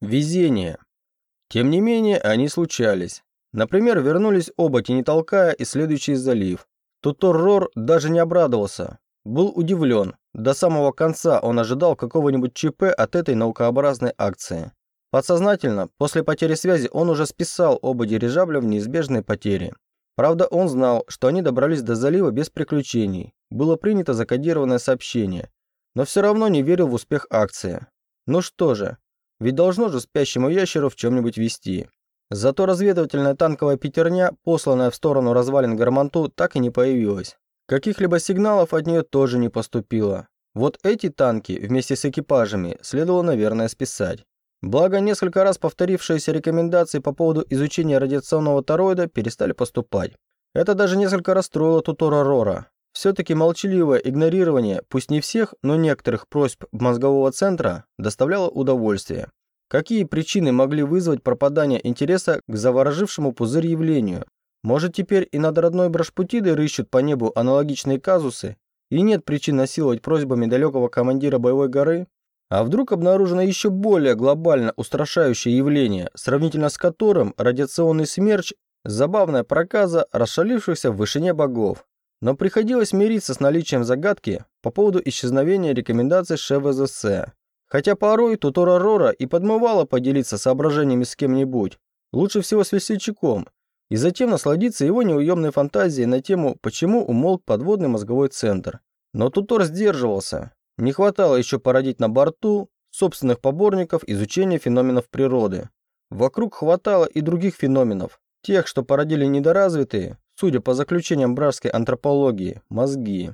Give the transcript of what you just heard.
Везение. Тем не менее, они случались. Например, вернулись оба тенетолкая и следующий залив. Тутор Рор даже не обрадовался. Был удивлен. До самого конца он ожидал какого-нибудь ЧП от этой наукообразной акции. Подсознательно, после потери связи, он уже списал оба дирижабля в неизбежные потери. Правда, он знал, что они добрались до залива без приключений. Было принято закодированное сообщение. Но все равно не верил в успех акции. Ну что же, ведь должно же спящему ящеру в чем-нибудь вести. Зато разведывательная танковая пятерня, посланная в сторону развалин Гарманту, так и не появилась. Каких-либо сигналов от нее тоже не поступило. Вот эти танки вместе с экипажами следовало, наверное, списать. Благо, несколько раз повторившиеся рекомендации по поводу изучения радиационного тороида перестали поступать. Это даже несколько расстроило Тутора Рора. Все-таки молчаливое игнорирование, пусть не всех, но некоторых просьб мозгового центра, доставляло удовольствие. Какие причины могли вызвать пропадание интереса к заворожившему пузырь явлению? Может, теперь и над родной Брашпутидой рыщут по небу аналогичные казусы? И нет причин насиловать просьбами далекого командира боевой горы? А вдруг обнаружено еще более глобально устрашающее явление, сравнительно с которым радиационный смерч – забавная проказа расшалившихся в вышине богов. Но приходилось мириться с наличием загадки по поводу исчезновения рекомендаций ШВЗС. Хотя порой Тутора Рора и подмывала поделиться соображениями с кем-нибудь, лучше всего с весельчаком, и затем насладиться его неуемной фантазией на тему «Почему умолк подводный мозговой центр?». Но Тутор сдерживался, не хватало еще породить на борту собственных поборников изучения феноменов природы. Вокруг хватало и других феноменов, тех, что породили недоразвитые, судя по заключениям бражской антропологии, мозги.